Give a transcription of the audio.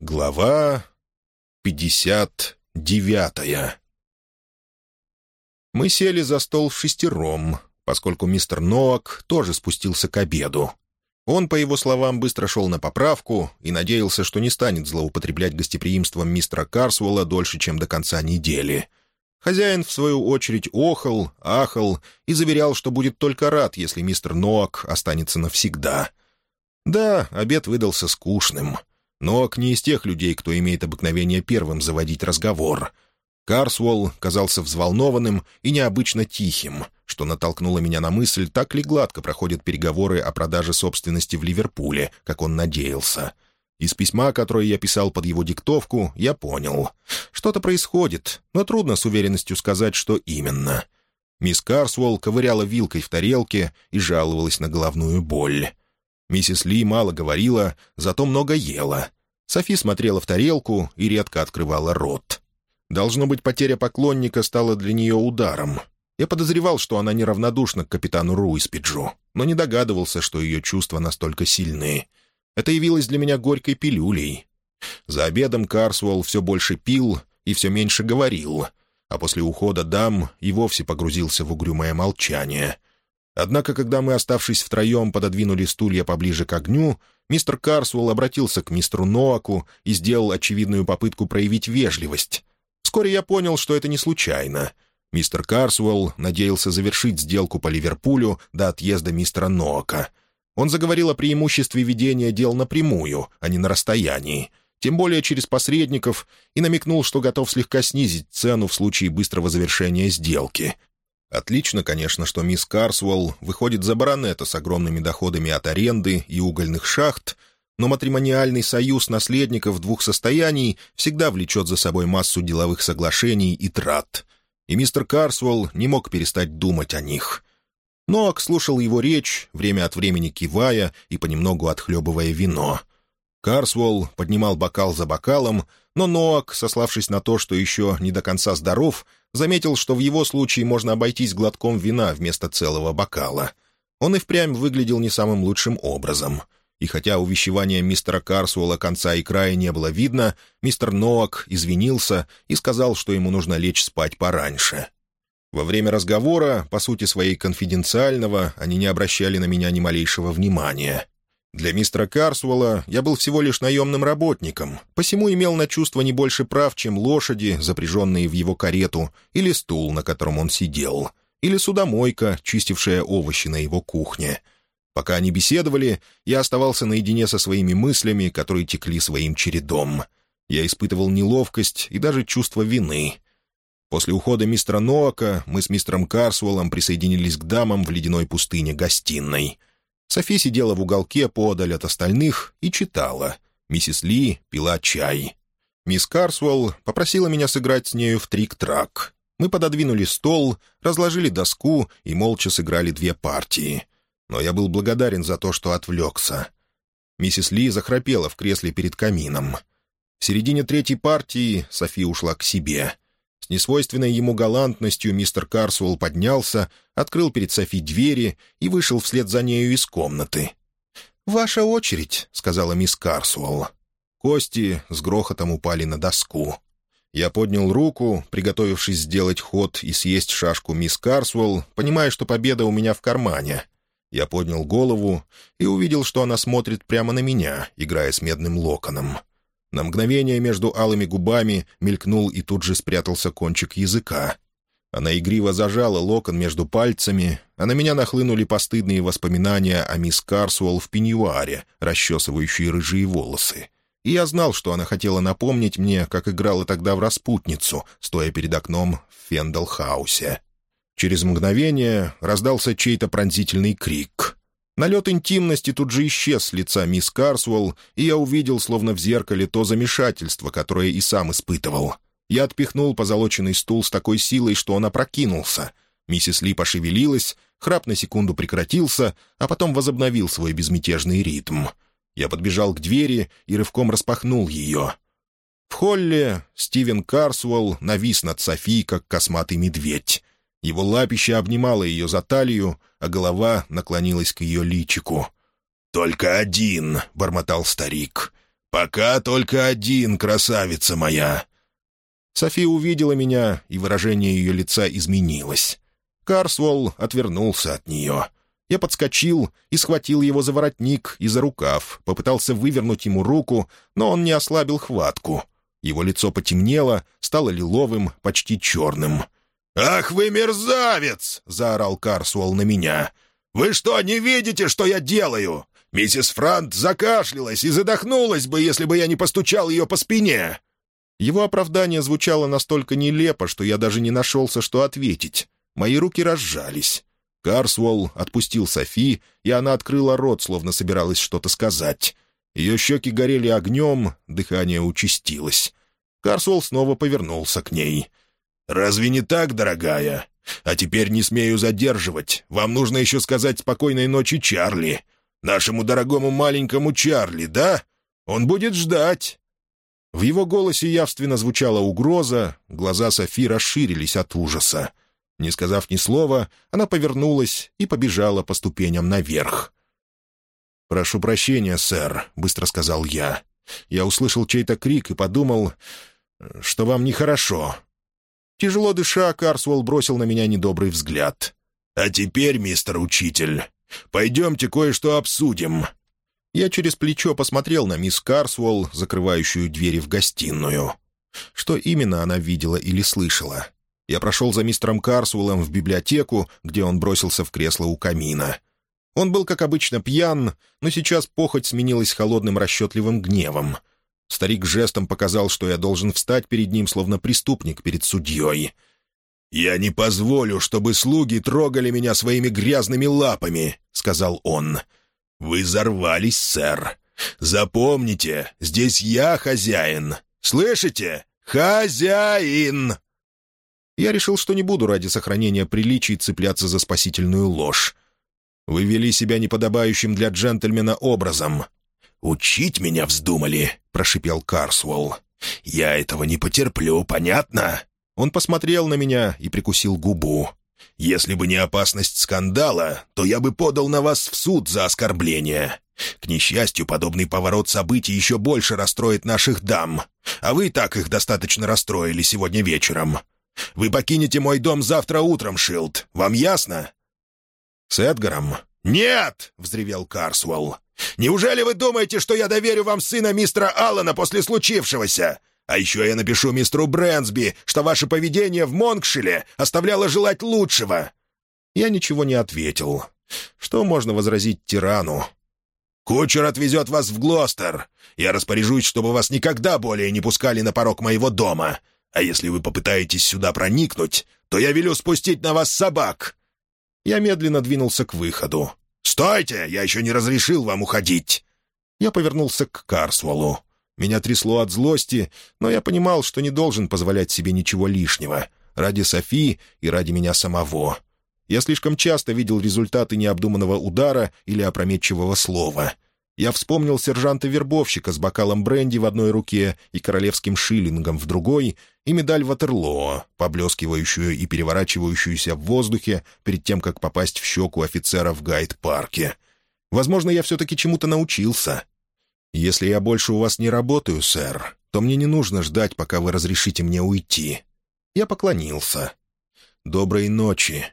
Глава пятьдесят девятая Мы сели за стол шестером, поскольку мистер Ноак тоже спустился к обеду. Он, по его словам, быстро шел на поправку и надеялся, что не станет злоупотреблять гостеприимством мистера Карсуэлла дольше, чем до конца недели. Хозяин, в свою очередь, охал, ахал и заверял, что будет только рад, если мистер Ноак останется навсегда. Да, обед выдался скучным — Ноак не из тех людей, кто имеет обыкновение первым заводить разговор. Карсуолл казался взволнованным и необычно тихим, что натолкнуло меня на мысль, так ли гладко проходят переговоры о продаже собственности в Ливерпуле, как он надеялся. Из письма, которое я писал под его диктовку, я понял. Что-то происходит, но трудно с уверенностью сказать, что именно. Мисс Карсуолл ковыряла вилкой в тарелке и жаловалась на головную боль. Миссис Ли мало говорила, зато много ела. Софи смотрела в тарелку и редко открывала рот. Должно быть, потеря поклонника стала для нее ударом. Я подозревал, что она неравнодушна к капитану Руиспиджу, но не догадывался, что ее чувства настолько сильны. Это явилось для меня горькой пилюлей. За обедом Карсуэлл все больше пил и все меньше говорил, а после ухода дам и вовсе погрузился в угрюмое молчание. Однако, когда мы, оставшись втроем, пододвинули стулья поближе к огню, мистер Карсуэлл обратился к мистеру Ноаку и сделал очевидную попытку проявить вежливость. Вскоре я понял, что это не случайно. Мистер Карсуэлл надеялся завершить сделку по Ливерпулю до отъезда мистера Ноака. Он заговорил о преимуществе ведения дел напрямую, а не на расстоянии, тем более через посредников, и намекнул, что готов слегка снизить цену в случае быстрого завершения сделки — Отлично, конечно, что мисс Карсуэлл выходит за баронета с огромными доходами от аренды и угольных шахт, но матримониальный союз наследников двух состояний всегда влечет за собой массу деловых соглашений и трат. И мистер Карсуэлл не мог перестать думать о них. Ноак слушал его речь, время от времени кивая и понемногу отхлебывая вино. Карсуэлл поднимал бокал за бокалом, но Ноак, сославшись на то, что еще не до конца здоров, заметил, что в его случае можно обойтись глотком вина вместо целого бокала. Он и впрямь выглядел не самым лучшим образом. И хотя увещевания мистера Карсуэлла конца и края не было видно, мистер Ноак извинился и сказал, что ему нужно лечь спать пораньше. Во время разговора, по сути своей конфиденциального, они не обращали на меня ни малейшего внимания. Для мистера Карсуэлла я был всего лишь наемным работником, посему имел на чувство не больше прав, чем лошади, запряженные в его карету, или стул, на котором он сидел, или судомойка, чистившая овощи на его кухне. Пока они беседовали, я оставался наедине со своими мыслями, которые текли своим чередом. Я испытывал неловкость и даже чувство вины. После ухода мистера Ноака мы с мистером Карсуэллом присоединились к дамам в ледяной пустыне гостиной — Софи сидела в уголке подаль от остальных и читала. Миссис Ли пила чай. Мисс Карсуэлл попросила меня сыграть с нею в трик-трак. Мы пододвинули стол, разложили доску и молча сыграли две партии. Но я был благодарен за то, что отвлекся. Миссис Ли захрапела в кресле перед камином. В середине третьей партии Софи ушла к себе — с несвойственной ему галантностью мистер Карсуэлл поднялся, открыл перед Софи двери и вышел вслед за нею из комнаты. «Ваша очередь», — сказала мисс Карсуэлл. Кости с грохотом упали на доску. Я поднял руку, приготовившись сделать ход и съесть шашку мисс Карсуэлл, понимая, что победа у меня в кармане. Я поднял голову и увидел, что она смотрит прямо на меня, играя с медным локоном. На мгновение между алыми губами мелькнул и тут же спрятался кончик языка. Она игриво зажала локон между пальцами, а на меня нахлынули постыдные воспоминания о мисс Карсуэлл в пеньюаре, расчесывающей рыжие волосы. И я знал, что она хотела напомнить мне, как играла тогда в распутницу, стоя перед окном в Фендалхаусе. Через мгновение раздался чей-то пронзительный крик. Налет интимности тут же исчез с лица мисс Карсуэлл, и я увидел, словно в зеркале, то замешательство, которое и сам испытывал. Я отпихнул позолоченный стул с такой силой, что он опрокинулся. Миссис Ли пошевелилась, храп на секунду прекратился, а потом возобновил свой безмятежный ритм. Я подбежал к двери и рывком распахнул ее. В холле Стивен Карсуэлл навис над Софи, как косматый медведь. Его лапище обнимало ее за талию, а голова наклонилась к ее личику. «Только один», — бормотал старик. «Пока только один, красавица моя!» София увидела меня, и выражение ее лица изменилось. Карсволл отвернулся от нее. Я подскочил и схватил его за воротник и за рукав, попытался вывернуть ему руку, но он не ослабил хватку. Его лицо потемнело, стало лиловым, почти черным. «Ах вы мерзавец!» — заорал Карсуэлл на меня. «Вы что, не видите, что я делаю? Миссис Франт закашлялась и задохнулась бы, если бы я не постучал ее по спине!» Его оправдание звучало настолько нелепо, что я даже не нашелся, что ответить. Мои руки разжались. Карсволл отпустил Софи, и она открыла рот, словно собиралась что-то сказать. Ее щеки горели огнем, дыхание участилось. Карсволл снова повернулся к ней. «Разве не так, дорогая? А теперь не смею задерживать. Вам нужно еще сказать спокойной ночи Чарли. Нашему дорогому маленькому Чарли, да? Он будет ждать». В его голосе явственно звучала угроза, глаза Софи расширились от ужаса. Не сказав ни слова, она повернулась и побежала по ступеням наверх. «Прошу прощения, сэр», — быстро сказал я. Я услышал чей-то крик и подумал, что вам нехорошо. Тяжело дыша, Карсуэлл бросил на меня недобрый взгляд. «А теперь, мистер учитель, пойдемте кое-что обсудим». Я через плечо посмотрел на мисс Карсуэлл, закрывающую двери в гостиную. Что именно она видела или слышала? Я прошел за мистером Карсуэллом в библиотеку, где он бросился в кресло у камина. Он был, как обычно, пьян, но сейчас похоть сменилась холодным расчетливым гневом. Старик жестом показал, что я должен встать перед ним, словно преступник перед судьей. «Я не позволю, чтобы слуги трогали меня своими грязными лапами», — сказал он. «Вы взорвались, сэр. Запомните, здесь я хозяин. Слышите? Хозяин!» Я решил, что не буду ради сохранения приличий цепляться за спасительную ложь. Вы вели себя неподобающим для джентльмена образом. «Учить меня вздумали», — прошипел Карсуэлл. «Я этого не потерплю, понятно?» Он посмотрел на меня и прикусил губу. «Если бы не опасность скандала, то я бы подал на вас в суд за оскорбление. К несчастью, подобный поворот событий еще больше расстроит наших дам. А вы так их достаточно расстроили сегодня вечером. Вы покинете мой дом завтра утром, Шилд. Вам ясно?» «С Эдгаром?» «Нет!» — взревел Карсуэлл. «Неужели вы думаете, что я доверю вам сына мистера Аллана после случившегося? А еще я напишу мистеру Брэнсби, что ваше поведение в Монкшиле оставляло желать лучшего». Я ничего не ответил. Что можно возразить тирану? «Кучер отвезет вас в Глостер. Я распоряжусь, чтобы вас никогда более не пускали на порог моего дома. А если вы попытаетесь сюда проникнуть, то я велю спустить на вас собак». Я медленно двинулся к выходу. «Стойте! Я еще не разрешил вам уходить!» Я повернулся к Карсволу. Меня трясло от злости, но я понимал, что не должен позволять себе ничего лишнего. Ради Софи и ради меня самого. Я слишком часто видел результаты необдуманного удара или опрометчивого слова — я вспомнил сержанта-вербовщика с бокалом бренди в одной руке и королевским шиллингом в другой, и медаль Ватерлоо, поблескивающую и переворачивающуюся в воздухе перед тем, как попасть в щеку офицера в гайд-парке. Возможно, я все-таки чему-то научился. «Если я больше у вас не работаю, сэр, то мне не нужно ждать, пока вы разрешите мне уйти». Я поклонился. «Доброй ночи,